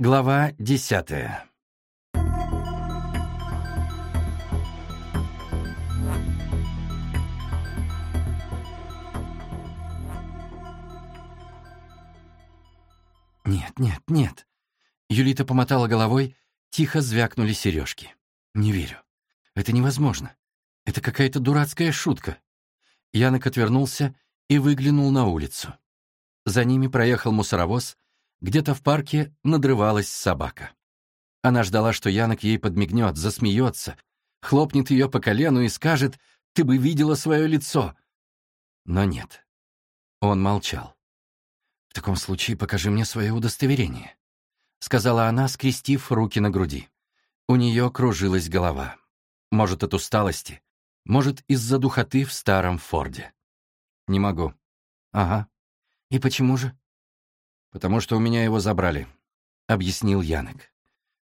Глава десятая «Нет, нет, нет!» Юлита помотала головой, тихо звякнули сережки. «Не верю. Это невозможно. Это какая-то дурацкая шутка». Янок отвернулся и выглянул на улицу. За ними проехал мусоровоз, где-то в парке надрывалась собака. Она ждала, что Янок ей подмигнет, засмеется, хлопнет ее по колену и скажет «Ты бы видела свое лицо!» Но нет. Он молчал. «В таком случае покажи мне свое удостоверение», — сказала она, скрестив руки на груди. У нее кружилась голова. Может, от усталости, может, из-за духоты в старом Форде. «Не могу». «Ага. И почему же?» «Потому что у меня его забрали», — объяснил Янек.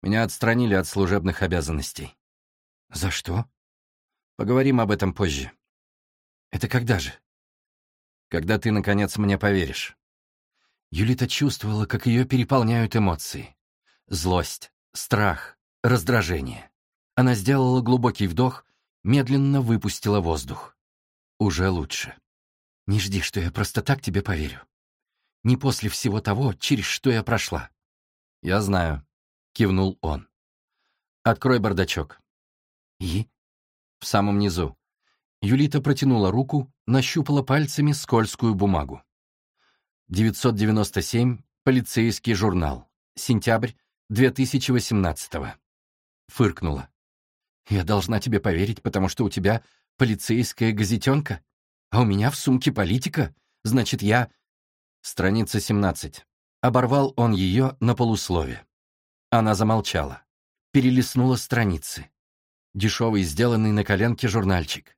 «Меня отстранили от служебных обязанностей». «За что?» «Поговорим об этом позже». «Это когда же?» «Когда ты, наконец, мне поверишь». Юлита чувствовала, как ее переполняют эмоции. Злость, страх, раздражение. Она сделала глубокий вдох, медленно выпустила воздух. Уже лучше. Не жди, что я просто так тебе поверю. Не после всего того, через что я прошла. Я знаю, кивнул он. Открой бардачок. И? В самом низу. Юлита протянула руку, нащупала пальцами скользкую бумагу. 997, полицейский журнал, сентябрь 2018 -го. Фыркнула. «Я должна тебе поверить, потому что у тебя полицейская газетенка, а у меня в сумке политика, значит, я...» Страница 17. Оборвал он ее на полуслове. Она замолчала. Перелистнула страницы. Дешевый, сделанный на коленке журнальчик.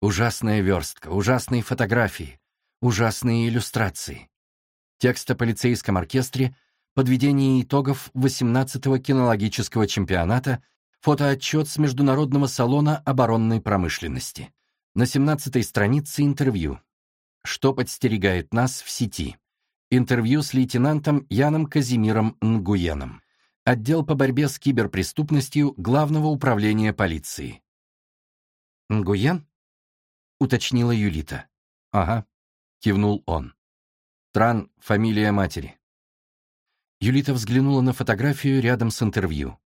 Ужасная верстка, ужасные фотографии, ужасные иллюстрации текст о полицейском оркестре, подведение итогов 18-го кинологического чемпионата, фотоотчет с Международного салона оборонной промышленности. На 17-й странице интервью. Что подстерегает нас в сети? Интервью с лейтенантом Яном Казимиром Нгуеном. Отдел по борьбе с киберпреступностью Главного управления полиции. «Нгуен?» — уточнила Юлита. «Ага», — кивнул он. Тран — фамилия матери. Юлита взглянула на фотографию рядом с интервью.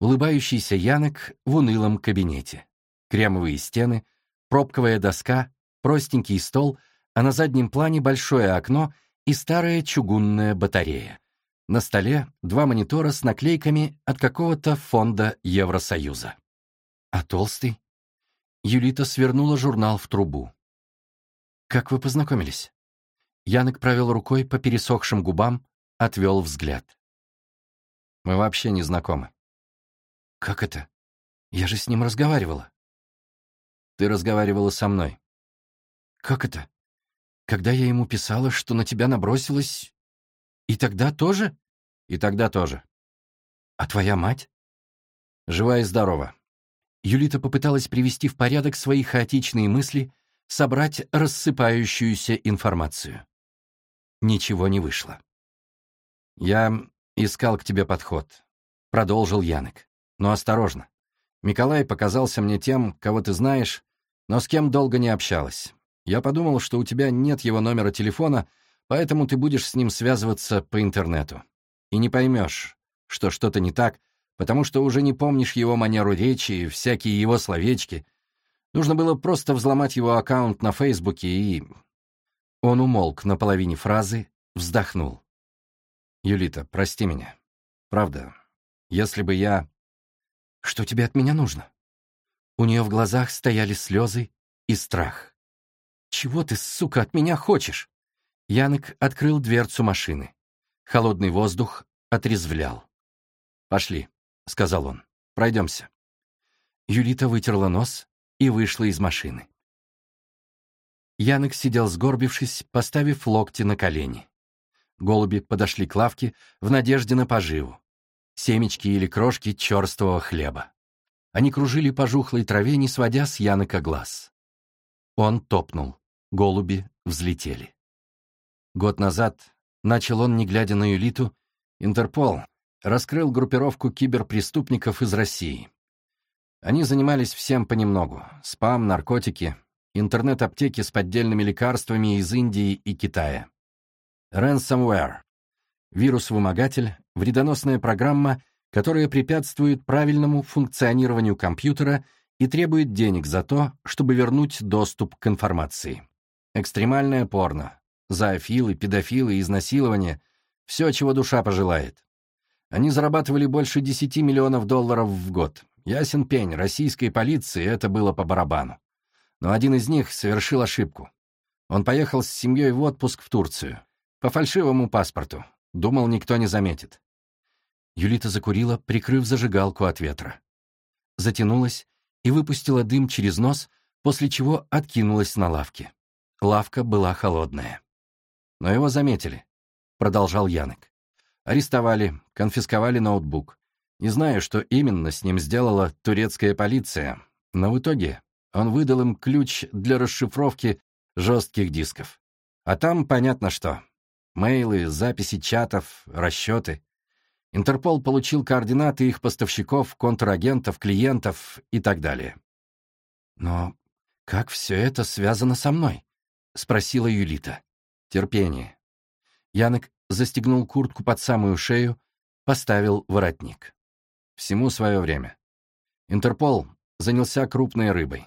Улыбающийся Янок в унылом кабинете. Кремовые стены, пробковая доска, простенький стол, а на заднем плане большое окно и старая чугунная батарея. На столе два монитора с наклейками от какого-то фонда Евросоюза. А толстый? Юлита свернула журнал в трубу. «Как вы познакомились?» Янок провел рукой по пересохшим губам, отвел взгляд. «Мы вообще не знакомы». «Как это? Я же с ним разговаривала». «Ты разговаривала со мной». «Как это? Когда я ему писала, что на тебя набросилась... И тогда тоже?» «И тогда тоже». «А твоя мать?» «Жива и здорова». Юлита попыталась привести в порядок свои хаотичные мысли, собрать рассыпающуюся информацию. Ничего не вышло. «Я искал к тебе подход», — продолжил Янек. «Но осторожно. Миколай показался мне тем, кого ты знаешь, но с кем долго не общалась. Я подумал, что у тебя нет его номера телефона, поэтому ты будешь с ним связываться по интернету. И не поймешь, что что-то не так, потому что уже не помнишь его манеру речи и всякие его словечки. Нужно было просто взломать его аккаунт на Фейсбуке и он умолк на половине фразы, вздохнул. «Юлита, прости меня. Правда, если бы я...» «Что тебе от меня нужно?» У нее в глазах стояли слезы и страх. «Чего ты, сука, от меня хочешь?» Янок открыл дверцу машины. Холодный воздух отрезвлял. «Пошли», — сказал он, — «пройдемся». Юлита вытерла нос и вышла из машины. Янок сидел сгорбившись, поставив локти на колени. Голуби подошли к лавке в надежде на поживу. Семечки или крошки черствого хлеба. Они кружили по жухлой траве, не сводя с Янока глаз. Он топнул. Голуби взлетели. Год назад, начал он, не глядя на Юлиту, Интерпол, раскрыл группировку киберпреступников из России. Они занимались всем понемногу. Спам, наркотики, интернет-аптеки с поддельными лекарствами из Индии и Китая. Ransomware. Вирус-вымогатель, вредоносная программа, которая препятствует правильному функционированию компьютера и требует денег за то, чтобы вернуть доступ к информации. Экстремальное порно, зоофилы, педофилы, изнасилование — все, чего душа пожелает. Они зарабатывали больше 10 миллионов долларов в год. Ясен пень, российской полиции это было по барабану. Но один из них совершил ошибку. Он поехал с семьей в отпуск в Турцию. По фальшивому паспорту. Думал, никто не заметит. Юлита закурила, прикрыв зажигалку от ветра. Затянулась и выпустила дым через нос, после чего откинулась на лавке. Лавка была холодная. Но его заметили, продолжал Янок. Арестовали, конфисковали ноутбук. Не знаю, что именно с ним сделала турецкая полиция, но в итоге он выдал им ключ для расшифровки жестких дисков. А там понятно что. Мейлы, записи чатов, расчеты. Интерпол получил координаты их поставщиков, контрагентов, клиентов и так далее. «Но как все это связано со мной?» — спросила Юлита. «Терпение». Янок застегнул куртку под самую шею, поставил воротник. Всему свое время. Интерпол занялся крупной рыбой,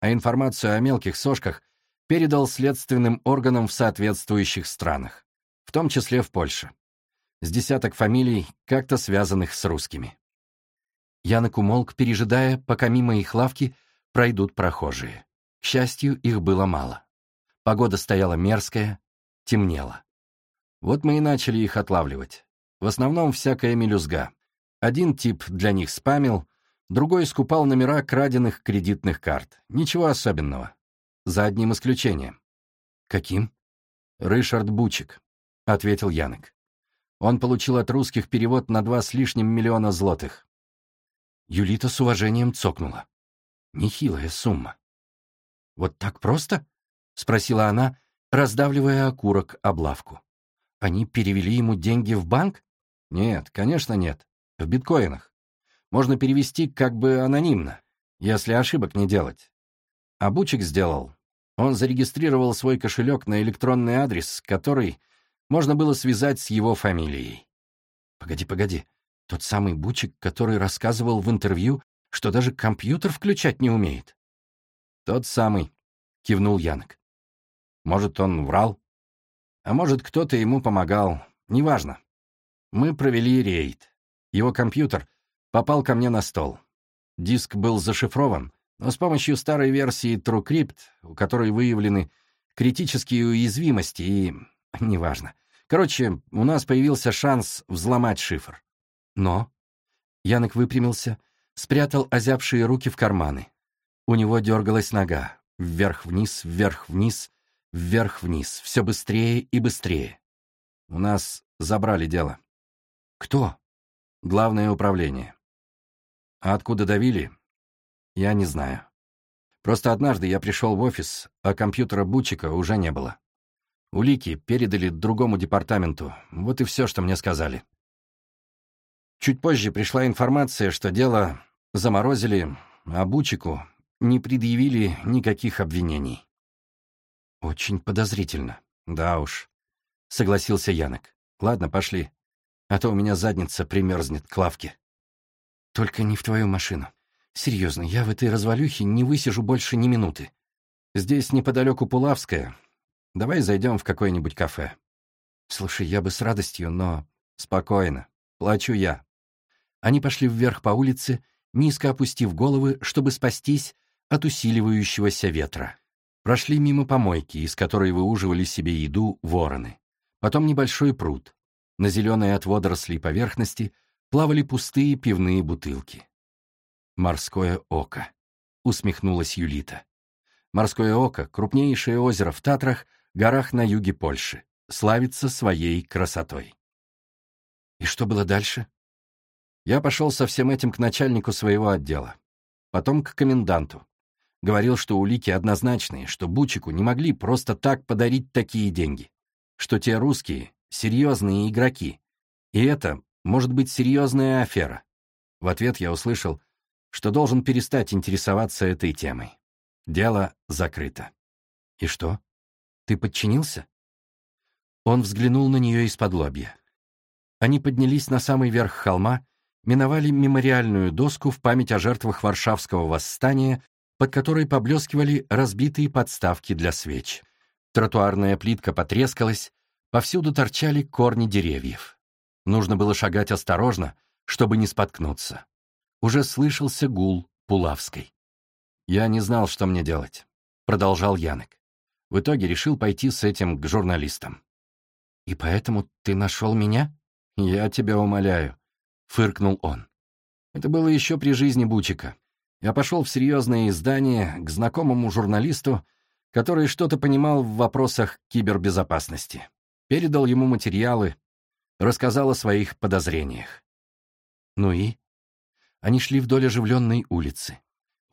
а информацию о мелких сошках передал следственным органам в соответствующих странах, в том числе в Польше. С десяток фамилий, как-то связанных с русскими. Янок умолк, пережидая, пока мимо их лавки пройдут прохожие. К счастью, их было мало. Погода стояла мерзкая, темнело. Вот мы и начали их отлавливать. В основном всякая мелюзга. Один тип для них спамил, другой скупал номера краденных кредитных карт. Ничего особенного. За одним исключением. «Каким?» «Рышард Бучик», — ответил Янок. Он получил от русских перевод на два с лишним миллиона злотых. Юлита с уважением цокнула. Нехилая сумма. «Вот так просто?» — спросила она, раздавливая окурок облавку. Они перевели ему деньги в банк? Нет, конечно, нет. В биткоинах. Можно перевести как бы анонимно, если ошибок не делать. А Бучик сделал. Он зарегистрировал свой кошелек на электронный адрес, который можно было связать с его фамилией. Погоди, погоди. Тот самый Бучик, который рассказывал в интервью, что даже компьютер включать не умеет. Тот самый, кивнул Янок. Может, он врал? А может, кто-то ему помогал. Неважно. Мы провели рейд. Его компьютер попал ко мне на стол. Диск был зашифрован, но с помощью старой версии TrueCrypt, у которой выявлены критические уязвимости и... неважно. Короче, у нас появился шанс взломать шифр. Но... Янок выпрямился, спрятал озябшие руки в карманы. У него дергалась нога. Вверх-вниз, вверх-вниз, Вверх-вниз, все быстрее и быстрее. У нас забрали дело. Кто? Главное управление. А откуда давили? Я не знаю. Просто однажды я пришел в офис, а компьютера Бучика уже не было. Улики передали другому департаменту. Вот и все, что мне сказали. Чуть позже пришла информация, что дело заморозили, а Бучику не предъявили никаких обвинений. «Очень подозрительно. Да уж», — согласился Янок. «Ладно, пошли, а то у меня задница примерзнет к лавке». «Только не в твою машину. Серьезно, я в этой развалюхе не высижу больше ни минуты. Здесь неподалеку Пулавская. Давай зайдем в какое-нибудь кафе». «Слушай, я бы с радостью, но...» «Спокойно. Плачу я». Они пошли вверх по улице, низко опустив головы, чтобы спастись от усиливающегося ветра. Прошли мимо помойки, из которой выуживали себе еду вороны. Потом небольшой пруд. На зеленой от водорослей поверхности плавали пустые пивные бутылки. «Морское око», — усмехнулась Юлита. «Морское око — крупнейшее озеро в Татрах, горах на юге Польши, славится своей красотой». «И что было дальше?» Я пошел со всем этим к начальнику своего отдела, потом к коменданту. Говорил, что улики однозначные, что Бучику не могли просто так подарить такие деньги, что те русские — серьезные игроки, и это может быть серьезная афера. В ответ я услышал, что должен перестать интересоваться этой темой. Дело закрыто. И что? Ты подчинился? Он взглянул на нее из-под лобья. Они поднялись на самый верх холма, миновали мемориальную доску в память о жертвах Варшавского восстания, под которой поблескивали разбитые подставки для свеч. Тротуарная плитка потрескалась, повсюду торчали корни деревьев. Нужно было шагать осторожно, чтобы не споткнуться. Уже слышался гул Пулавской. «Я не знал, что мне делать», — продолжал Янек. В итоге решил пойти с этим к журналистам. «И поэтому ты нашел меня?» «Я тебя умоляю», — фыркнул он. Это было еще при жизни Бучика. Я пошел в серьезное издание к знакомому журналисту, который что-то понимал в вопросах кибербезопасности. Передал ему материалы, рассказал о своих подозрениях. Ну и? Они шли вдоль оживленной улицы.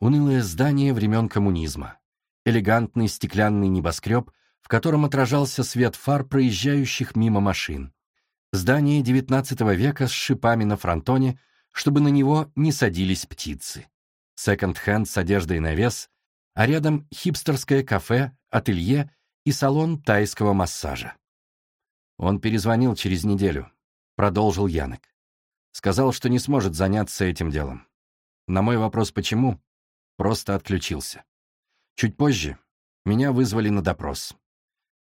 Унылое здание времен коммунизма. Элегантный стеклянный небоскреб, в котором отражался свет фар проезжающих мимо машин. Здание XIX века с шипами на фронтоне, чтобы на него не садились птицы. Секонд-хенд с одеждой на вес, а рядом хипстерское кафе, ателье и салон тайского массажа. Он перезвонил через неделю, продолжил Янок. Сказал, что не сможет заняться этим делом. На мой вопрос «почему?» просто отключился. Чуть позже меня вызвали на допрос.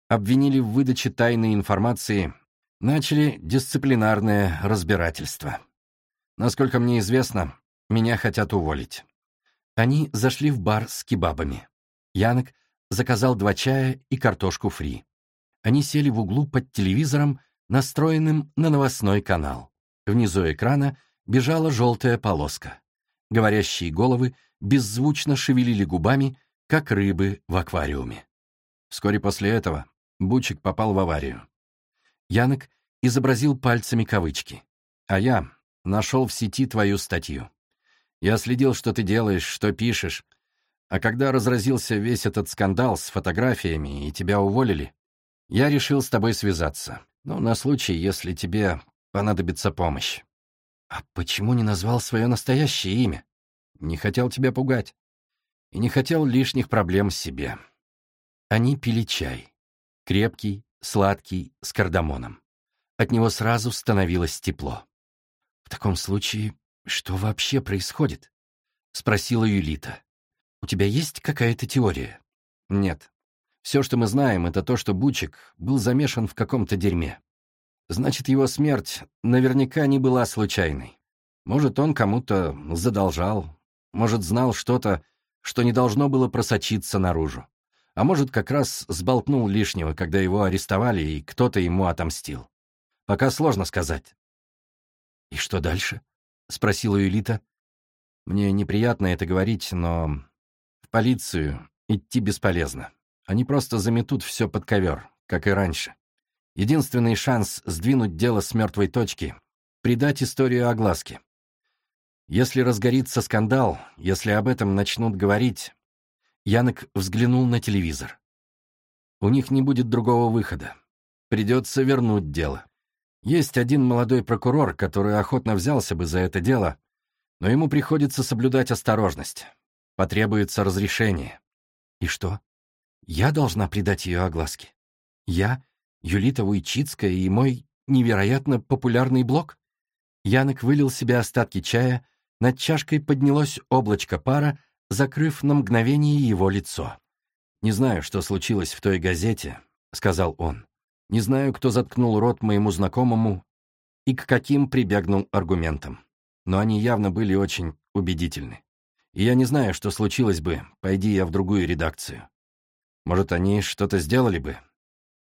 Обвинили в выдаче тайной информации, начали дисциплинарное разбирательство. Насколько мне известно, меня хотят уволить. Они зашли в бар с кебабами. Янок заказал два чая и картошку фри. Они сели в углу под телевизором, настроенным на новостной канал. Внизу экрана бежала желтая полоска. Говорящие головы беззвучно шевелили губами, как рыбы в аквариуме. Вскоре после этого Бучик попал в аварию. Янок изобразил пальцами кавычки. А я нашел в сети твою статью. Я следил, что ты делаешь, что пишешь. А когда разразился весь этот скандал с фотографиями и тебя уволили, я решил с тобой связаться. Ну, на случай, если тебе понадобится помощь. А почему не назвал свое настоящее имя? Не хотел тебя пугать. И не хотел лишних проблем себе. Они пили чай. Крепкий, сладкий, с кардамоном. От него сразу становилось тепло. «В таком случае, что вообще происходит?» — спросила Юлита. «У тебя есть какая-то теория?» «Нет. Все, что мы знаем, это то, что Бучик был замешан в каком-то дерьме. Значит, его смерть наверняка не была случайной. Может, он кому-то задолжал, может, знал что-то, что не должно было просочиться наружу. А может, как раз сболтнул лишнего, когда его арестовали, и кто-то ему отомстил. Пока сложно сказать. «И что дальше?» — спросила Юлита. «Мне неприятно это говорить, но в полицию идти бесполезно. Они просто заметут все под ковер, как и раньше. Единственный шанс сдвинуть дело с мертвой точки — придать историю огласке. Если разгорится скандал, если об этом начнут говорить... Янок взглянул на телевизор. У них не будет другого выхода. Придется вернуть дело. Есть один молодой прокурор, который охотно взялся бы за это дело, но ему приходится соблюдать осторожность. Потребуется разрешение. И что? Я должна придать ее огласке? Я, Юлита Уйчицкая и мой невероятно популярный блог? Янок вылил себе остатки чая, над чашкой поднялось облачко пара, закрыв на мгновение его лицо. «Не знаю, что случилось в той газете», — сказал он. Не знаю, кто заткнул рот моему знакомому и к каким прибегнул аргументам. Но они явно были очень убедительны. И я не знаю, что случилось бы, пойди я в другую редакцию. Может, они что-то сделали бы.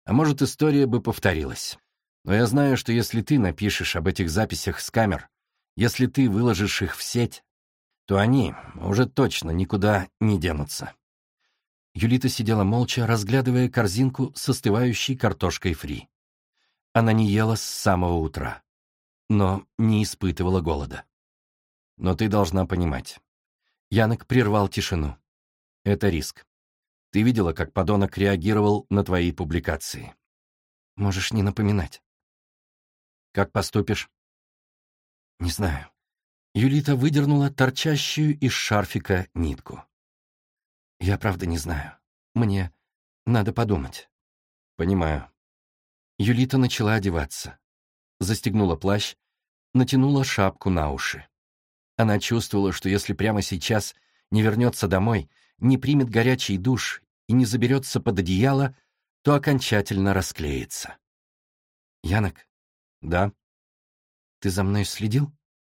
А может, история бы повторилась. Но я знаю, что если ты напишешь об этих записях с камер, если ты выложишь их в сеть, то они уже точно никуда не денутся. Юлита сидела молча, разглядывая корзинку с остывающей картошкой фри. Она не ела с самого утра, но не испытывала голода. Но ты должна понимать. Янок прервал тишину. Это риск. Ты видела, как подонок реагировал на твои публикации. Можешь не напоминать. Как поступишь? Не знаю. Юлита выдернула торчащую из шарфика нитку. Я правда не знаю. Мне надо подумать. Понимаю. Юлита начала одеваться. Застегнула плащ, натянула шапку на уши. Она чувствовала, что если прямо сейчас не вернется домой, не примет горячий душ и не заберется под одеяло, то окончательно расклеится. «Янок?» «Да». «Ты за мной следил?»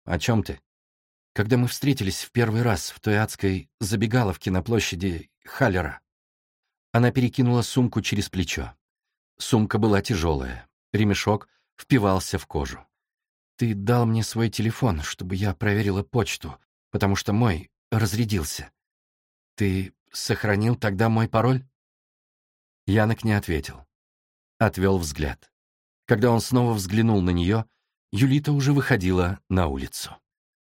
«О чем ты?» «Когда мы встретились в первый раз в той адской забегаловке на площади Халлера». Она перекинула сумку через плечо. Сумка была тяжелая, ремешок впивался в кожу. «Ты дал мне свой телефон, чтобы я проверила почту, потому что мой разрядился. Ты сохранил тогда мой пароль?» Янок не ответил. Отвел взгляд. Когда он снова взглянул на нее, Юлита уже выходила на улицу.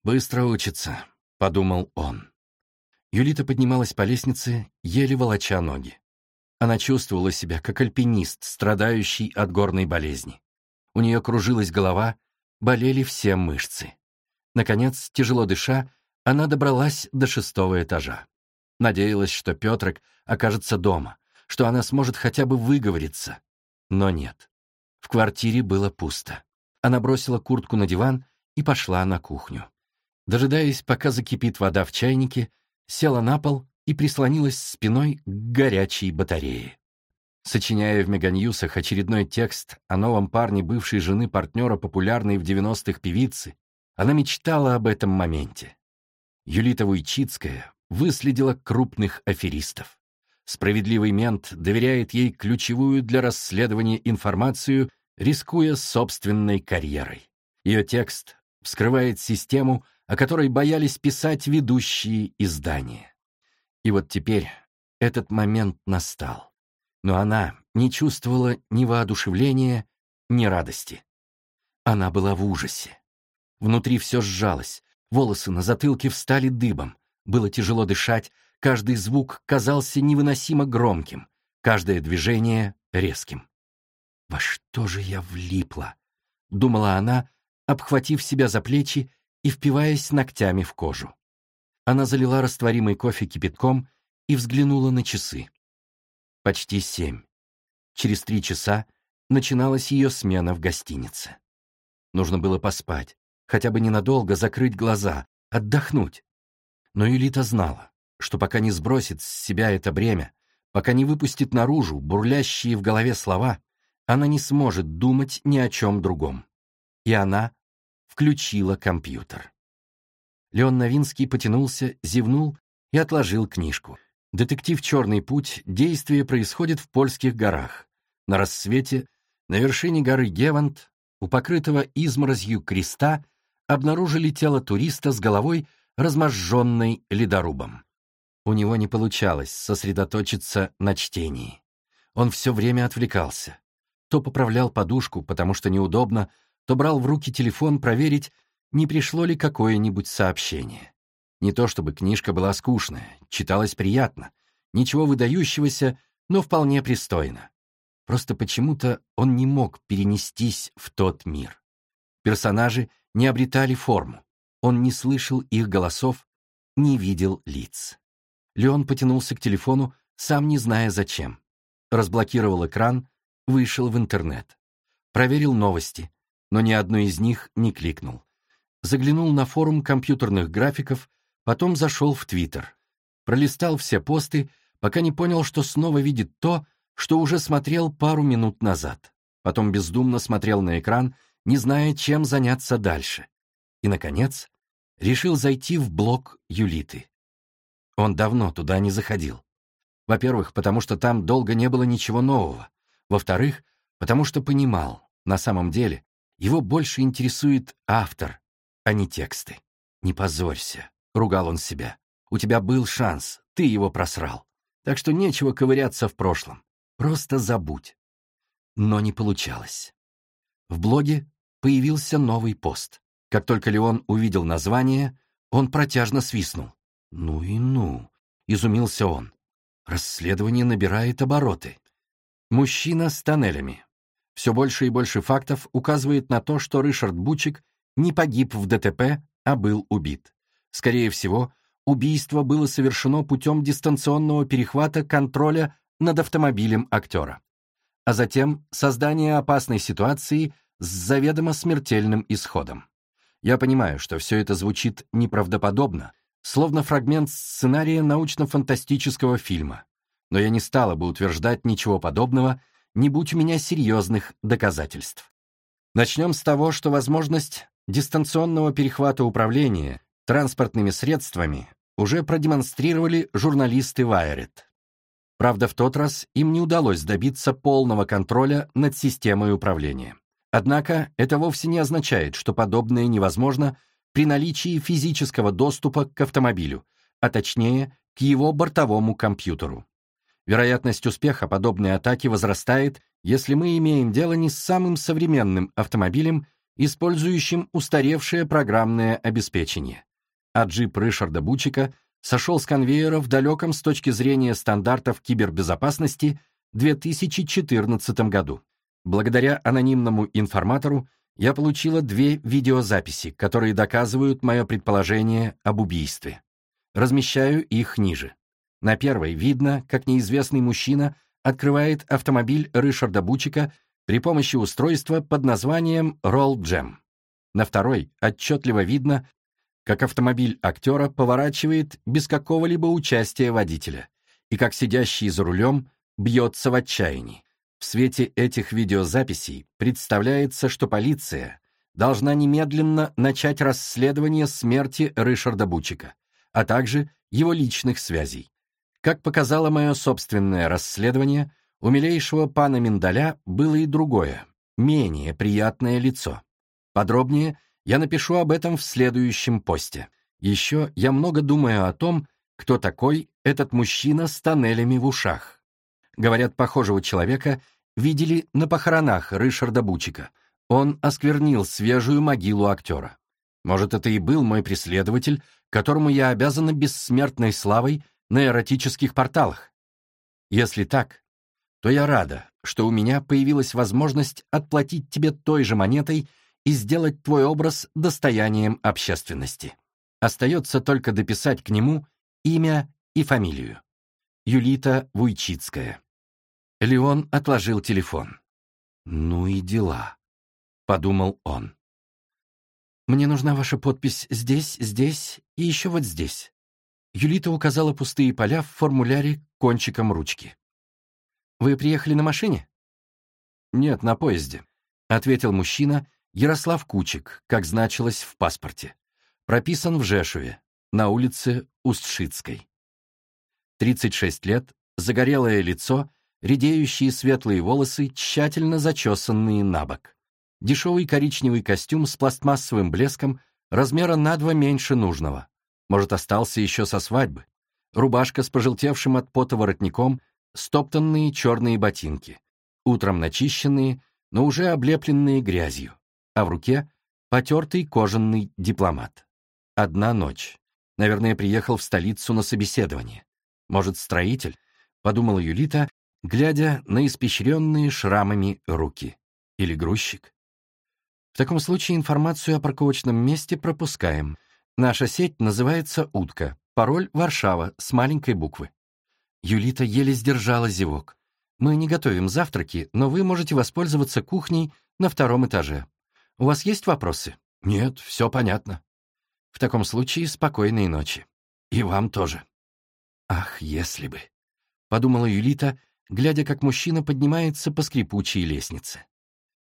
«Быстро учится», — подумал он. Юлита поднималась по лестнице, еле волоча ноги. Она чувствовала себя как альпинист, страдающий от горной болезни. У нее кружилась голова, болели все мышцы. Наконец, тяжело дыша, она добралась до шестого этажа. Надеялась, что Петрик окажется дома, что она сможет хотя бы выговориться. Но нет. В квартире было пусто. Она бросила куртку на диван и пошла на кухню. Дожидаясь, пока закипит вода в чайнике, села на пол и прислонилась спиной к горячей батарее. Сочиняя в Меганьюсах очередной текст о новом парне бывшей жены партнера популярной в 90-х певицы, она мечтала об этом моменте. Юлита Вуйчицкая выследила крупных аферистов. Справедливый мент доверяет ей ключевую для расследования информацию, рискуя собственной карьерой. Ее текст вскрывает систему, о которой боялись писать ведущие издания. И вот теперь этот момент настал но она не чувствовала ни воодушевления, ни радости. Она была в ужасе. Внутри все сжалось, волосы на затылке встали дыбом, было тяжело дышать, каждый звук казался невыносимо громким, каждое движение — резким. «Во что же я влипла?» — думала она, обхватив себя за плечи и впиваясь ногтями в кожу. Она залила растворимый кофе кипятком и взглянула на часы. Почти семь. Через три часа начиналась ее смена в гостинице. Нужно было поспать, хотя бы ненадолго закрыть глаза, отдохнуть. Но Юлита знала, что пока не сбросит с себя это бремя, пока не выпустит наружу бурлящие в голове слова, она не сможет думать ни о чем другом. И она включила компьютер. Леон Новинский потянулся, зевнул и отложил книжку. Детектив «Черный путь» действие происходит в польских горах. На рассвете, на вершине горы Гевант, у покрытого изморозью креста, обнаружили тело туриста с головой, разможженной ледорубом. У него не получалось сосредоточиться на чтении. Он все время отвлекался. То поправлял подушку, потому что неудобно, то брал в руки телефон проверить, не пришло ли какое-нибудь сообщение. Не то чтобы книжка была скучная, читалась приятно, ничего выдающегося, но вполне пристойно. Просто почему-то он не мог перенестись в тот мир. Персонажи не обретали форму, он не слышал их голосов, не видел лиц. Леон потянулся к телефону, сам не зная зачем. Разблокировал экран, вышел в интернет. Проверил новости, но ни одной из них не кликнул. Заглянул на форум компьютерных графиков, Потом зашел в Твиттер. Пролистал все посты, пока не понял, что снова видит то, что уже смотрел пару минут назад. Потом бездумно смотрел на экран, не зная, чем заняться дальше. И, наконец, решил зайти в блог Юлиты. Он давно туда не заходил. Во-первых, потому что там долго не было ничего нового. Во-вторых, потому что понимал, на самом деле, его больше интересует автор, а не тексты. Не позорься. — ругал он себя. «У тебя был шанс, ты его просрал. Так что нечего ковыряться в прошлом. Просто забудь». Но не получалось. В блоге появился новый пост. Как только Леон увидел название, он протяжно свистнул. «Ну и ну!» — изумился он. Расследование набирает обороты. Мужчина с тоннелями. Все больше и больше фактов указывает на то, что Ришард Бучик не погиб в ДТП, а был убит. Скорее всего, убийство было совершено путем дистанционного перехвата контроля над автомобилем актера, а затем создания опасной ситуации с заведомо смертельным исходом. Я понимаю, что все это звучит неправдоподобно, словно фрагмент сценария научно-фантастического фильма, но я не стала бы утверждать ничего подобного, не будь у меня серьезных доказательств. Начнем с того, что возможность дистанционного перехвата управления транспортными средствами уже продемонстрировали журналисты Wired. Правда, в тот раз им не удалось добиться полного контроля над системой управления. Однако это вовсе не означает, что подобное невозможно при наличии физического доступа к автомобилю, а точнее, к его бортовому компьютеру. Вероятность успеха подобной атаки возрастает, если мы имеем дело не с самым современным автомобилем, использующим устаревшее программное обеспечение. А джип Ришарда Бучика сошел с конвейера в далеком с точки зрения стандартов кибербезопасности 2014 году. Благодаря анонимному информатору я получила две видеозаписи, которые доказывают мое предположение об убийстве. Размещаю их ниже. На первой видно, как неизвестный мужчина открывает автомобиль Ришарда Бучика при помощи устройства под названием Roll Jam. На второй отчетливо видно, как автомобиль актера поворачивает без какого-либо участия водителя и как сидящий за рулем бьется в отчаянии. В свете этих видеозаписей представляется, что полиция должна немедленно начать расследование смерти Ришарда Бучика, а также его личных связей. Как показало мое собственное расследование, у милейшего пана Миндаля было и другое, менее приятное лицо. Подробнее я напишу об этом в следующем посте. Еще я много думаю о том, кто такой этот мужчина с тоннелями в ушах. Говорят, похожего человека видели на похоронах Ришарда Бучика. Он осквернил свежую могилу актера. Может, это и был мой преследователь, которому я обязана бессмертной славой на эротических порталах. Если так, то я рада, что у меня появилась возможность отплатить тебе той же монетой и сделать твой образ достоянием общественности. Остается только дописать к нему имя и фамилию. Юлита Вуйчицкая. Леон отложил телефон. «Ну и дела», — подумал он. «Мне нужна ваша подпись здесь, здесь и еще вот здесь». Юлита указала пустые поля в формуляре кончиком ручки. «Вы приехали на машине?» «Нет, на поезде», — ответил мужчина Ярослав Кучик, как значилось в паспорте. Прописан в Жешуве, на улице Устшицкой. 36 лет, загорелое лицо — редеющие светлые волосы, тщательно зачесанные на бок. Дешевый коричневый костюм с пластмассовым блеском размера на два меньше нужного. Может, остался еще со свадьбы. Рубашка с пожелтевшим от пота воротником, стоптанные черные ботинки. Утром начищенные, но уже облепленные грязью. А в руке потертый кожаный дипломат. Одна ночь. Наверное, приехал в столицу на собеседование. Может, строитель? Подумала Юлита глядя на испещренные шрамами руки. Или грузчик. В таком случае информацию о парковочном месте пропускаем. Наша сеть называется «Утка». Пароль «Варшава» с маленькой буквы. Юлита еле сдержала зевок. Мы не готовим завтраки, но вы можете воспользоваться кухней на втором этаже. У вас есть вопросы? Нет, все понятно. В таком случае спокойной ночи. И вам тоже. Ах, если бы. Подумала Юлита, глядя, как мужчина поднимается по скрипучей лестнице.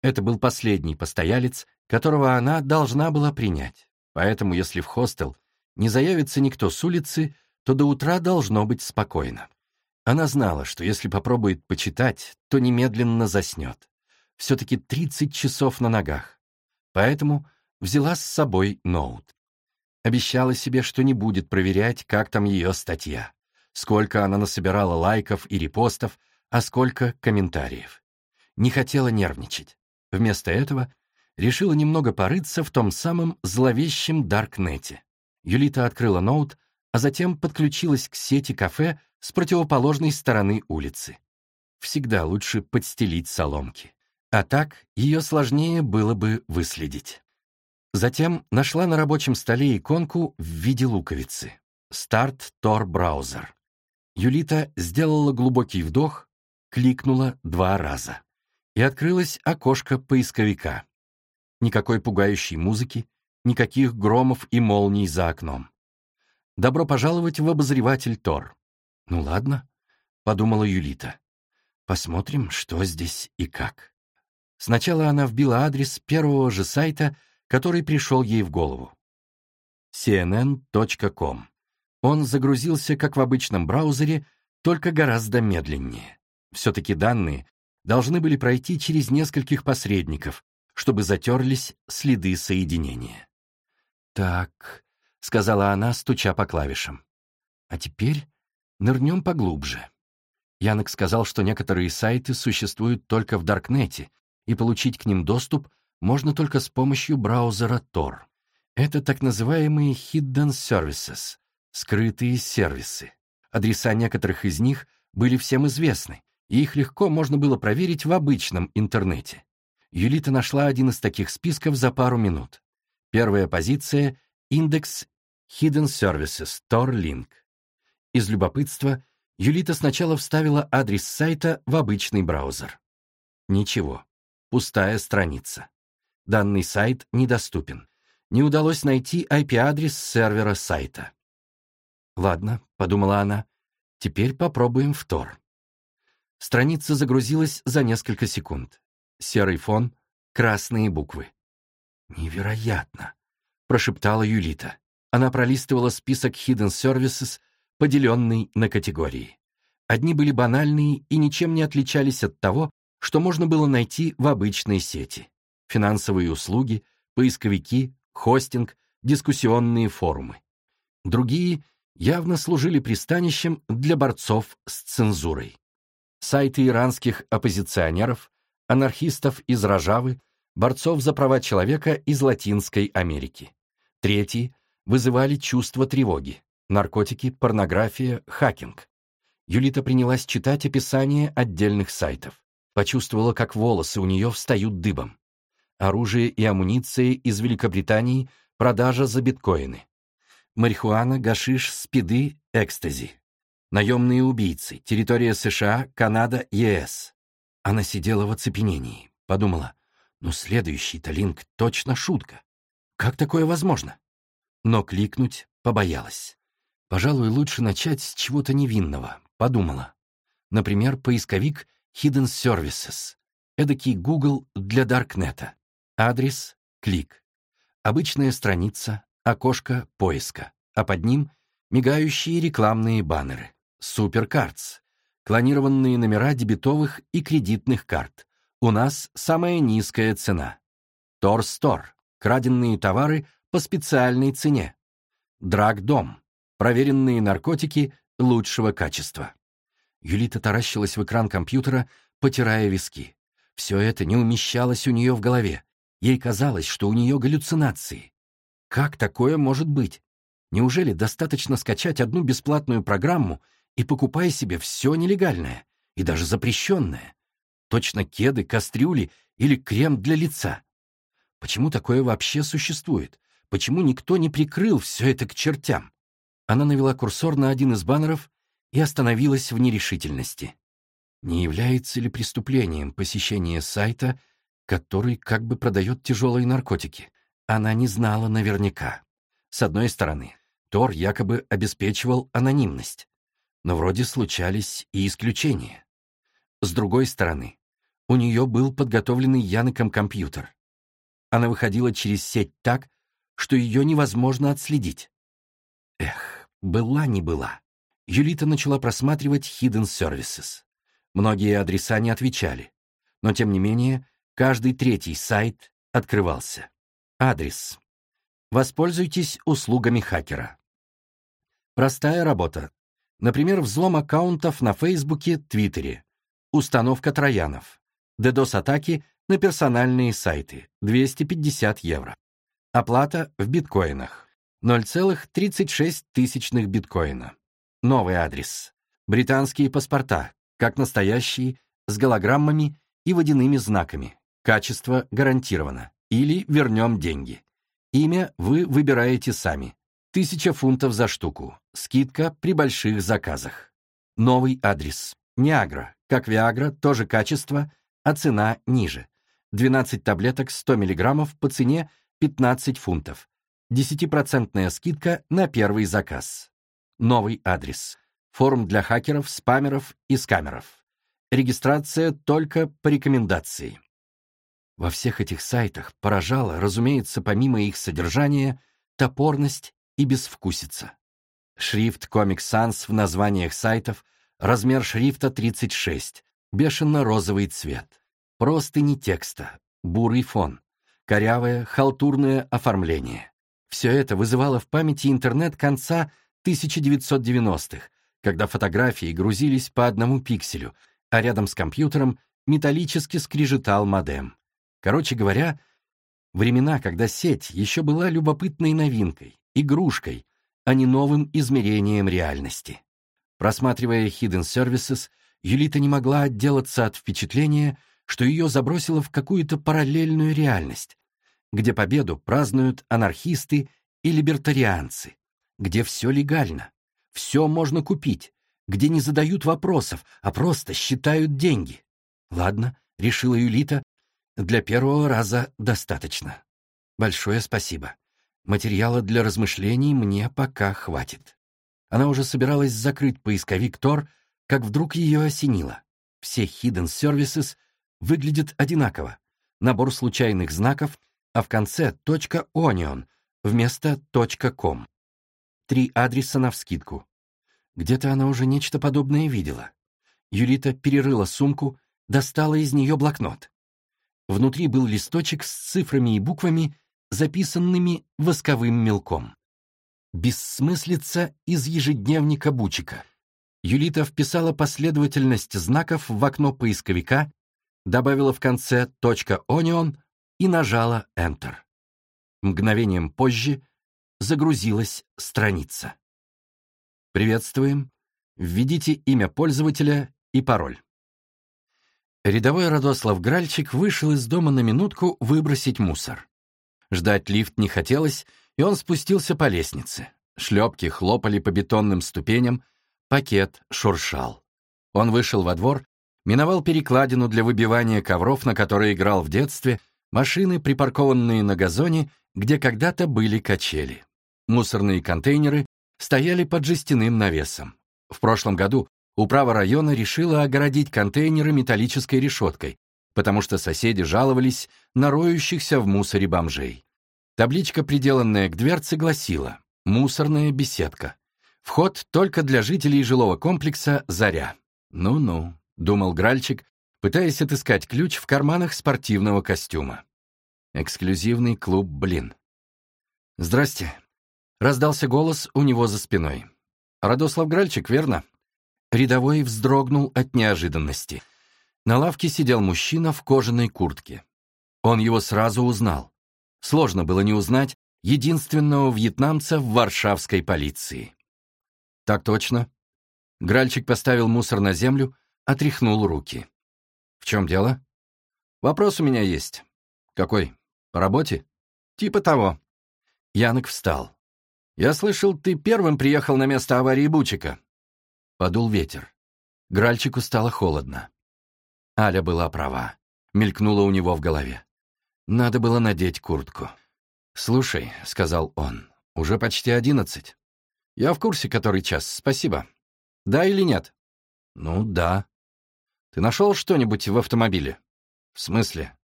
Это был последний постоялец, которого она должна была принять. Поэтому, если в хостел не заявится никто с улицы, то до утра должно быть спокойно. Она знала, что если попробует почитать, то немедленно заснет. Все-таки 30 часов на ногах. Поэтому взяла с собой ноут. Обещала себе, что не будет проверять, как там ее статья, сколько она насобирала лайков и репостов, а сколько комментариев. Не хотела нервничать. Вместо этого решила немного порыться в том самом зловещем Даркнете. Юлита открыла ноут, а затем подключилась к сети кафе с противоположной стороны улицы. Всегда лучше подстелить соломки. А так ее сложнее было бы выследить. Затем нашла на рабочем столе иконку в виде луковицы. «Старт Tor браузер». Юлита сделала глубокий вдох, кликнула два раза. И открылось окошко поисковика. Никакой пугающей музыки, никаких громов и молний за окном. «Добро пожаловать в обозреватель Тор». «Ну ладно», — подумала Юлита. «Посмотрим, что здесь и как». Сначала она вбила адрес первого же сайта, который пришел ей в голову. cnn.com. Он загрузился, как в обычном браузере, только гораздо медленнее. Все-таки данные должны были пройти через нескольких посредников, чтобы затерлись следы соединения. «Так», — сказала она, стуча по клавишам. «А теперь нырнем поглубже». Янок сказал, что некоторые сайты существуют только в Даркнете, и получить к ним доступ можно только с помощью браузера Tor. Это так называемые hidden services, скрытые сервисы. Адреса некоторых из них были всем известны, и их легко можно было проверить в обычном интернете. Юлита нашла один из таких списков за пару минут. Первая позиция — индекс Hidden Services, Tor Link. Из любопытства Юлита сначала вставила адрес сайта в обычный браузер. Ничего. Пустая страница. Данный сайт недоступен. Не удалось найти IP-адрес сервера сайта. «Ладно», — подумала она, — «теперь попробуем в Тор». Страница загрузилась за несколько секунд. Серый фон, красные буквы. «Невероятно!» — прошептала Юлита. Она пролистывала список Hidden Services, поделенный на категории. Одни были банальные и ничем не отличались от того, что можно было найти в обычной сети. Финансовые услуги, поисковики, хостинг, дискуссионные форумы. Другие явно служили пристанищем для борцов с цензурой. Сайты иранских оппозиционеров, анархистов из Рожавы, борцов за права человека из Латинской Америки. Третьи вызывали чувство тревоги, наркотики, порнография, хакинг. Юлита принялась читать описание отдельных сайтов. Почувствовала, как волосы у нее встают дыбом. Оружие и амуниция из Великобритании, продажа за биткоины. Марихуана, гашиш, спиды, экстази. Наемные убийцы, территория США, Канада, ЕС. Она сидела в оцепенении, подумала, ну следующий-то линк точно шутка. Как такое возможно? Но кликнуть побоялась. Пожалуй, лучше начать с чего-то невинного, подумала. Например, поисковик Hidden Services, эдакий Google для Даркнета. Адрес — клик. Обычная страница, окошко поиска, а под ним — мигающие рекламные баннеры. Суперкартс. Клонированные номера дебетовых и кредитных карт. У нас самая низкая цена. Торстор. Краденные товары по специальной цене. Драгдом. Проверенные наркотики лучшего качества. Юлита таращилась в экран компьютера, потирая виски. Все это не умещалось у нее в голове. Ей казалось, что у нее галлюцинации. Как такое может быть? Неужели достаточно скачать одну бесплатную программу и покупай себе все нелегальное и даже запрещенное. Точно кеды, кастрюли или крем для лица. Почему такое вообще существует? Почему никто не прикрыл все это к чертям? Она навела курсор на один из баннеров и остановилась в нерешительности. Не является ли преступлением посещение сайта, который как бы продает тяжелые наркотики? Она не знала наверняка. С одной стороны, Тор якобы обеспечивал анонимность но вроде случались и исключения. С другой стороны, у нее был подготовленный Яноком компьютер. Она выходила через сеть так, что ее невозможно отследить. Эх, была не была. Юлита начала просматривать Hidden Services. Многие адреса не отвечали, но тем не менее каждый третий сайт открывался. Адрес. Воспользуйтесь услугами хакера. Простая работа, Например, взлом аккаунтов на Фейсбуке, Твиттере, установка троянов, DDoS-атаки на персональные сайты, 250 евро. Оплата в биткоинах, 0,36 тысячных биткоина. Новый адрес. Британские паспорта, как настоящие, с голограммами и водяными знаками. Качество гарантировано. Или вернем деньги. Имя вы выбираете сами. Тысяча фунтов за штуку. Скидка при больших заказах. Новый адрес. Ниагра. Как Виагра, тоже качество, а цена ниже. 12 таблеток 100 мг по цене 15 фунтов. 10% скидка на первый заказ. Новый адрес. Форум для хакеров, спамеров и скамеров. Регистрация только по рекомендации. Во всех этих сайтах поражало, разумеется, помимо их содержания, топорность и безвкусица. Шрифт Comic Sans в названиях сайтов, размер шрифта 36, бешено-розовый цвет. Просто не текста, бурый фон, корявое, халтурное оформление. Все это вызывало в памяти интернет конца 1990-х, когда фотографии грузились по одному пикселю, а рядом с компьютером металлически скрежетал модем. Короче говоря, времена, когда сеть еще была любопытной новинкой, игрушкой, а не новым измерением реальности. Просматривая Hidden Services, Юлита не могла отделаться от впечатления, что ее забросило в какую-то параллельную реальность, где победу празднуют анархисты и либертарианцы, где все легально, все можно купить, где не задают вопросов, а просто считают деньги. Ладно, решила Юлита, для первого раза достаточно. Большое спасибо. Материала для размышлений мне пока хватит. Она уже собиралась закрыть поисковик Тор, как вдруг ее осенило. Все Hidden Services выглядят одинаково. Набор случайных знаков, а в конце .onion вместо .com. Три адреса навскидку. Где-то она уже нечто подобное видела. Юлита перерыла сумку, достала из нее блокнот. Внутри был листочек с цифрами и буквами, записанными восковым мелком. Бессмыслица из ежедневника Бучика. Юлита вписала последовательность знаков в окно поисковика, добавила в конце .onion и нажала Enter. Мгновением позже загрузилась страница. «Приветствуем. Введите имя пользователя и пароль». Рядовой Радослав Гральчик вышел из дома на минутку выбросить мусор. Ждать лифт не хотелось, и он спустился по лестнице. Шлепки хлопали по бетонным ступеням, пакет шуршал. Он вышел во двор, миновал перекладину для выбивания ковров, на которой играл в детстве, машины, припаркованные на газоне, где когда-то были качели. Мусорные контейнеры стояли под жестяным навесом. В прошлом году Управа района решила огородить контейнеры металлической решеткой, потому что соседи жаловались на роющихся в мусоре бомжей. Табличка, приделанная к дверце, гласила «Мусорная беседка». Вход только для жителей жилого комплекса «Заря». «Ну-ну», — думал Гральчик, пытаясь отыскать ключ в карманах спортивного костюма. Эксклюзивный клуб «Блин». «Здрасте», — раздался голос у него за спиной. «Радослав Гральчик, верно?» Рядовой вздрогнул от неожиданности. На лавке сидел мужчина в кожаной куртке. Он его сразу узнал. Сложно было не узнать единственного вьетнамца в варшавской полиции. «Так точно». Гральчик поставил мусор на землю, отряхнул руки. «В чем дело?» «Вопрос у меня есть». «Какой? По работе?» «Типа того». Янок встал. «Я слышал, ты первым приехал на место аварии Бучика». Подул ветер. Гральчику стало холодно. Аля была права. Мелькнула у него в голове. Надо было надеть куртку. «Слушай», — сказал он, — «уже почти одиннадцать. Я в курсе, который час, спасибо. Да или нет?» «Ну, да». «Ты нашел что-нибудь в автомобиле?» «В смысле?»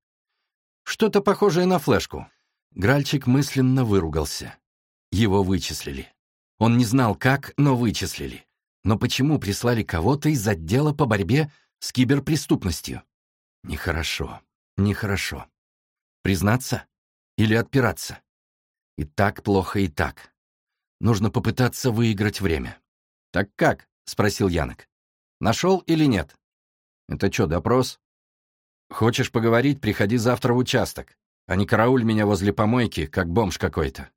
«Что-то похожее на флешку». Гральчик мысленно выругался. Его вычислили. Он не знал, как, но вычислили. Но почему прислали кого-то из отдела по борьбе с киберпреступностью? Нехорошо, нехорошо. Признаться или отпираться? И так плохо, и так. Нужно попытаться выиграть время. «Так как?» — спросил Янок. «Нашел или нет?» «Это что, допрос?» «Хочешь поговорить, приходи завтра в участок, а не карауль меня возле помойки, как бомж какой-то».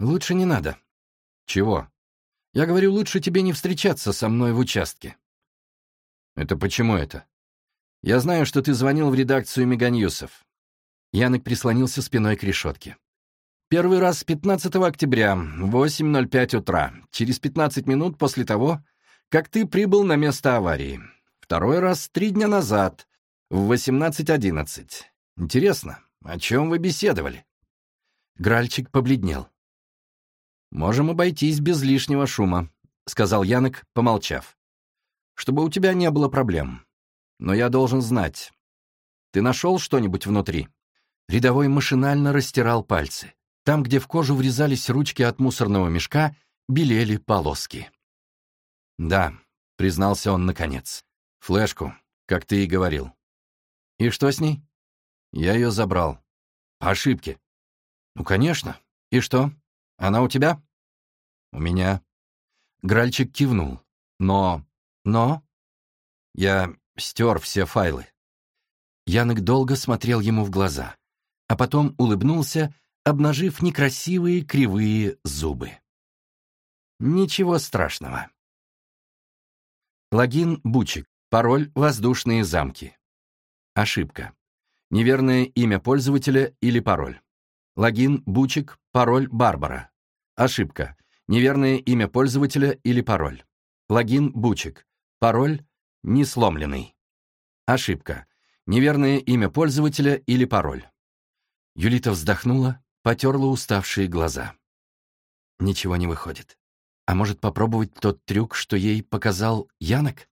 «Лучше не надо». «Чего?» Я говорю, лучше тебе не встречаться со мной в участке. Это почему это? Я знаю, что ты звонил в редакцию Меганьюсов. Янок прислонился спиной к решетке. Первый раз 15 октября, 8.05 утра, через 15 минут после того, как ты прибыл на место аварии. Второй раз три дня назад, в 18.11. Интересно, о чем вы беседовали?» Гральчик побледнел. «Можем обойтись без лишнего шума», — сказал Янок, помолчав. «Чтобы у тебя не было проблем. Но я должен знать. Ты нашел что-нибудь внутри?» Рядовой машинально растирал пальцы. Там, где в кожу врезались ручки от мусорного мешка, белели полоски. «Да», — признался он наконец. «Флешку, как ты и говорил». «И что с ней?» «Я ее забрал». «По ошибке». «Ну, конечно. И что? Она у тебя?» «У меня». Гральчик кивнул. «Но... но...» «Я стер все файлы». Янок долго смотрел ему в глаза, а потом улыбнулся, обнажив некрасивые кривые зубы. «Ничего страшного». Логин Бучик. Пароль «Воздушные замки». Ошибка. Неверное имя пользователя или пароль. Логин Бучик. Пароль Барбара. Ошибка. Неверное имя пользователя или пароль. Логин Бучик. Пароль несломленный. Ошибка. Неверное имя пользователя или пароль. Юлита вздохнула, потерла уставшие глаза. Ничего не выходит. А может попробовать тот трюк, что ей показал Янок?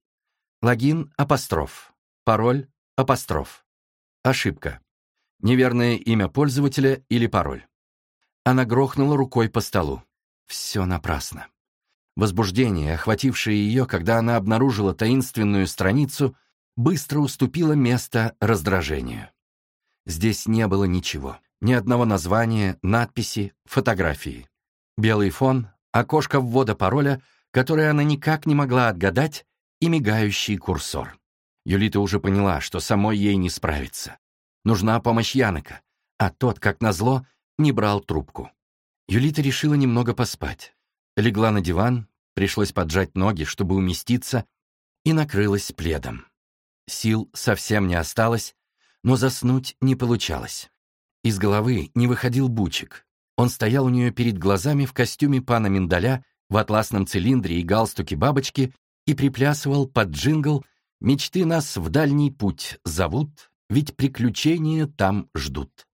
Логин апостроф. Пароль апостроф. Ошибка. Неверное имя пользователя или пароль. Она грохнула рукой по столу. Все напрасно. Возбуждение, охватившее ее, когда она обнаружила таинственную страницу, быстро уступило место раздражению. Здесь не было ничего. Ни одного названия, надписи, фотографии. Белый фон, окошко ввода пароля, которое она никак не могла отгадать, и мигающий курсор. Юлита уже поняла, что самой ей не справиться. Нужна помощь Янока, а тот, как назло, не брал трубку. Юлита решила немного поспать. Легла на диван, пришлось поджать ноги, чтобы уместиться, и накрылась пледом. Сил совсем не осталось, но заснуть не получалось. Из головы не выходил Бучик. Он стоял у нее перед глазами в костюме пана Миндаля, в атласном цилиндре и галстуке бабочки и приплясывал под джингл «Мечты нас в дальний путь зовут, ведь приключения там ждут».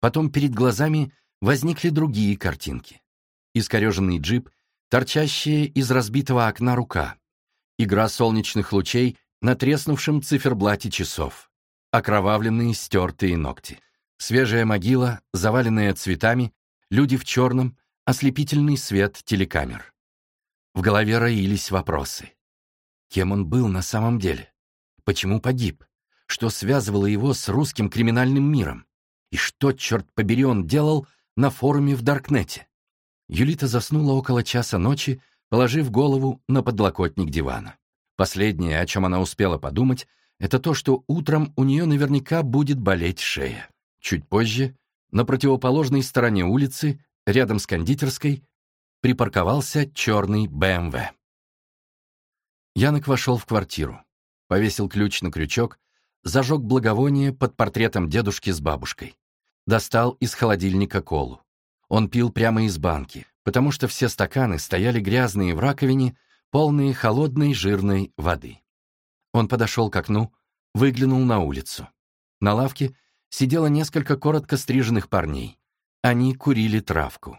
Потом перед глазами возникли другие картинки. Искореженный джип, торчащая из разбитого окна рука, игра солнечных лучей на треснувшем циферблате часов, окровавленные стертые ногти, свежая могила, заваленная цветами, люди в черном, ослепительный свет телекамер. В голове роились вопросы. Кем он был на самом деле? Почему погиб? Что связывало его с русским криминальным миром? И что, черт побери, он делал на форуме в Даркнете? Юлита заснула около часа ночи, положив голову на подлокотник дивана. Последнее, о чем она успела подумать, это то, что утром у нее наверняка будет болеть шея. Чуть позже, на противоположной стороне улицы, рядом с кондитерской, припарковался черный БМВ. Янок вошел в квартиру, повесил ключ на крючок, зажег благовоние под портретом дедушки с бабушкой. Достал из холодильника колу. Он пил прямо из банки, потому что все стаканы стояли грязные в раковине, полные холодной жирной воды. Он подошел к окну, выглянул на улицу. На лавке сидело несколько коротко стриженных парней. Они курили травку.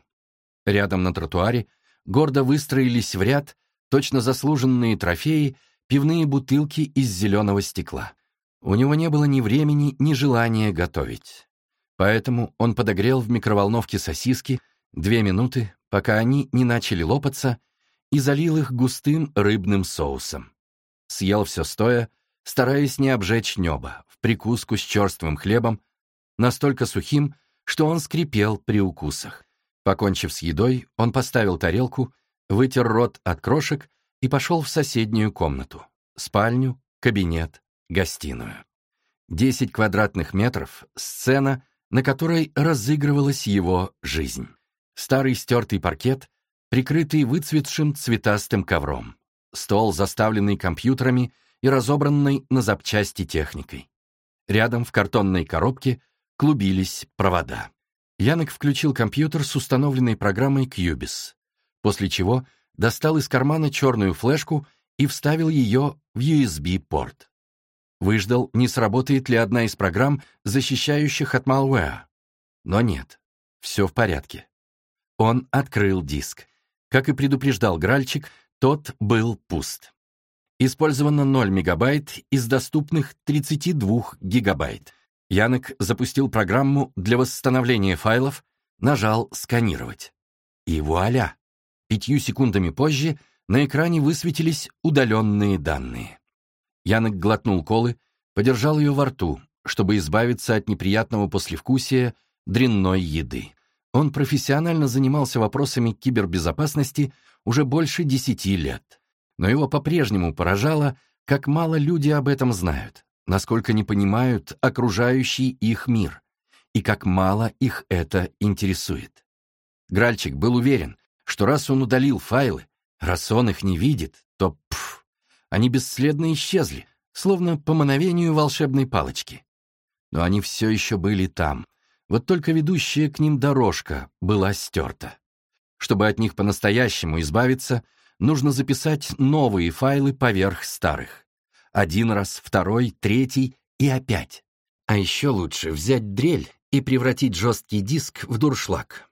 Рядом на тротуаре гордо выстроились в ряд точно заслуженные трофеи, пивные бутылки из зеленого стекла. У него не было ни времени, ни желания готовить. Поэтому он подогрел в микроволновке сосиски две минуты, пока они не начали лопаться, и залил их густым рыбным соусом. Съел все стоя, стараясь не обжечь небо, в прикуску с черствым хлебом, настолько сухим, что он скрипел при укусах. Покончив с едой, он поставил тарелку вытер рот от крошек и пошел в соседнюю комнату. Спальню, кабинет, гостиную. Десять квадратных метров — сцена, на которой разыгрывалась его жизнь. Старый стертый паркет, прикрытый выцветшим цветастым ковром. Стол, заставленный компьютерами и разобранной на запчасти техникой. Рядом в картонной коробке клубились провода. Янок включил компьютер с установленной программой Cubis, после чего достал из кармана черную флешку и вставил ее в USB-порт. Выждал, не сработает ли одна из программ, защищающих от malware. Но нет, все в порядке. Он открыл диск. Как и предупреждал Гральчик, тот был пуст. Использовано 0 мегабайт из доступных 32 гигабайт. Янок запустил программу для восстановления файлов, нажал «Сканировать». И вуаля! Пятью секундами позже на экране высветились удаленные данные. Янок глотнул колы, подержал ее во рту, чтобы избавиться от неприятного послевкусия дрянной еды. Он профессионально занимался вопросами кибербезопасности уже больше десяти лет. Но его по-прежнему поражало, как мало люди об этом знают, насколько не понимают окружающий их мир, и как мало их это интересует. Гральчик был уверен, что раз он удалил файлы, раз он их не видит, то пф, они бесследно исчезли, словно по мановению волшебной палочки. Но они все еще были там, вот только ведущая к ним дорожка была стерта. Чтобы от них по-настоящему избавиться, нужно записать новые файлы поверх старых. Один раз, второй, третий и опять. А еще лучше взять дрель и превратить жесткий диск в дуршлаг.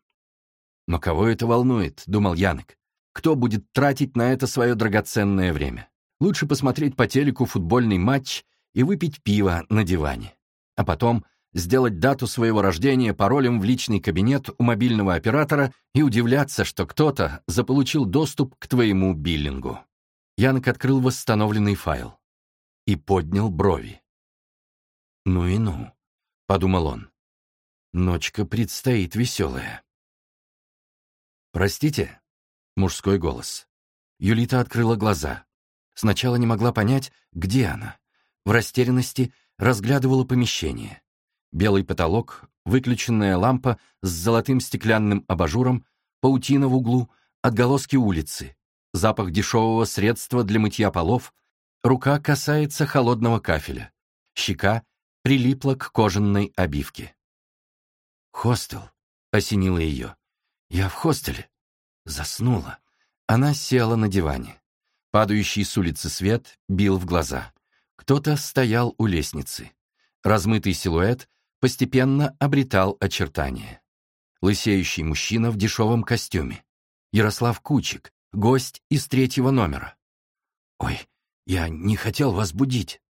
«Но кого это волнует?» — думал Янок. «Кто будет тратить на это свое драгоценное время? Лучше посмотреть по телеку футбольный матч и выпить пиво на диване. А потом сделать дату своего рождения паролем в личный кабинет у мобильного оператора и удивляться, что кто-то заполучил доступ к твоему биллингу. Янок открыл восстановленный файл и поднял брови. «Ну и ну», — подумал он. «Ночка предстоит веселая». «Простите?» — мужской голос. Юлита открыла глаза. Сначала не могла понять, где она. В растерянности разглядывала помещение. Белый потолок, выключенная лампа с золотым стеклянным абажуром, паутина в углу, отголоски улицы, запах дешевого средства для мытья полов, рука касается холодного кафеля, щека прилипла к кожаной обивке. «Хостел», — осенило ее. «Я в хостеле». Заснула. Она села на диване. Падающий с улицы свет бил в глаза. Кто-то стоял у лестницы. Размытый силуэт постепенно обретал очертания. Лысеющий мужчина в дешевом костюме. Ярослав Кучик, гость из третьего номера. «Ой, я не хотел вас будить».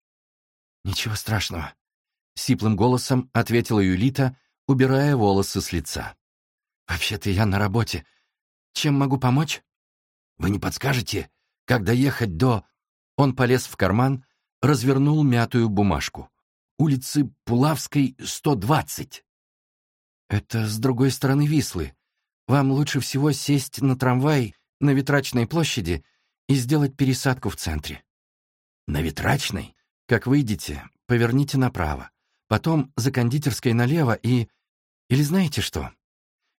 «Ничего страшного», — сиплым голосом ответила Юлита, убирая волосы с лица. «Вообще-то я на работе. Чем могу помочь?» «Вы не подскажете, как доехать до...» Он полез в карман, развернул мятую бумажку улицы Пулавской, 120. Это с другой стороны Вислы. Вам лучше всего сесть на трамвай на Ветрачной площади и сделать пересадку в центре. На Ветрачной? Как выйдете, поверните направо. Потом за кондитерской налево и... Или знаете что?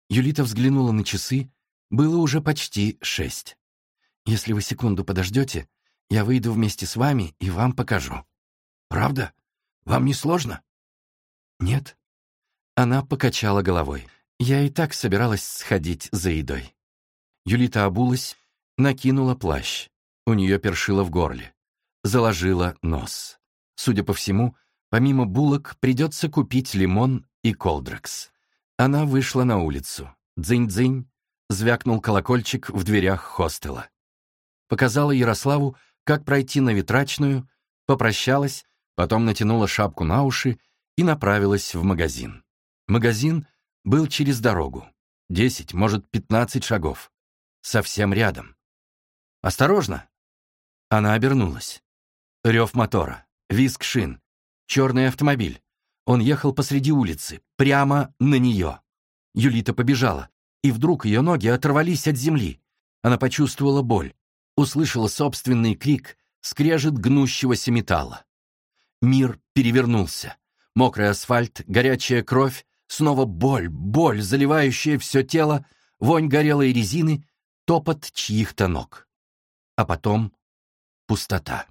Юлита взглянула на часы. Было уже почти шесть. Если вы секунду подождете, я выйду вместе с вами и вам покажу. Правда? Вам не сложно?» «Нет». Она покачала головой. «Я и так собиралась сходить за едой». Юлита обулась, накинула плащ. У нее першило в горле. Заложила нос. Судя по всему, помимо булок придется купить лимон и колдрекс. Она вышла на улицу. Дзынь-дзынь, звякнул колокольчик в дверях хостела. Показала Ярославу, как пройти на ветрачную, попрощалась, потом натянула шапку на уши и направилась в магазин. Магазин был через дорогу. Десять, может, пятнадцать шагов. Совсем рядом. «Осторожно!» Она обернулась. Рев мотора, визг шин, черный автомобиль. Он ехал посреди улицы, прямо на нее. Юлита побежала, и вдруг ее ноги оторвались от земли. Она почувствовала боль, услышала собственный крик, скрежет гнущегося металла. Мир перевернулся. Мокрый асфальт, горячая кровь, снова боль, боль, заливающая все тело, вонь горелой резины, топот чьих-то ног. А потом пустота.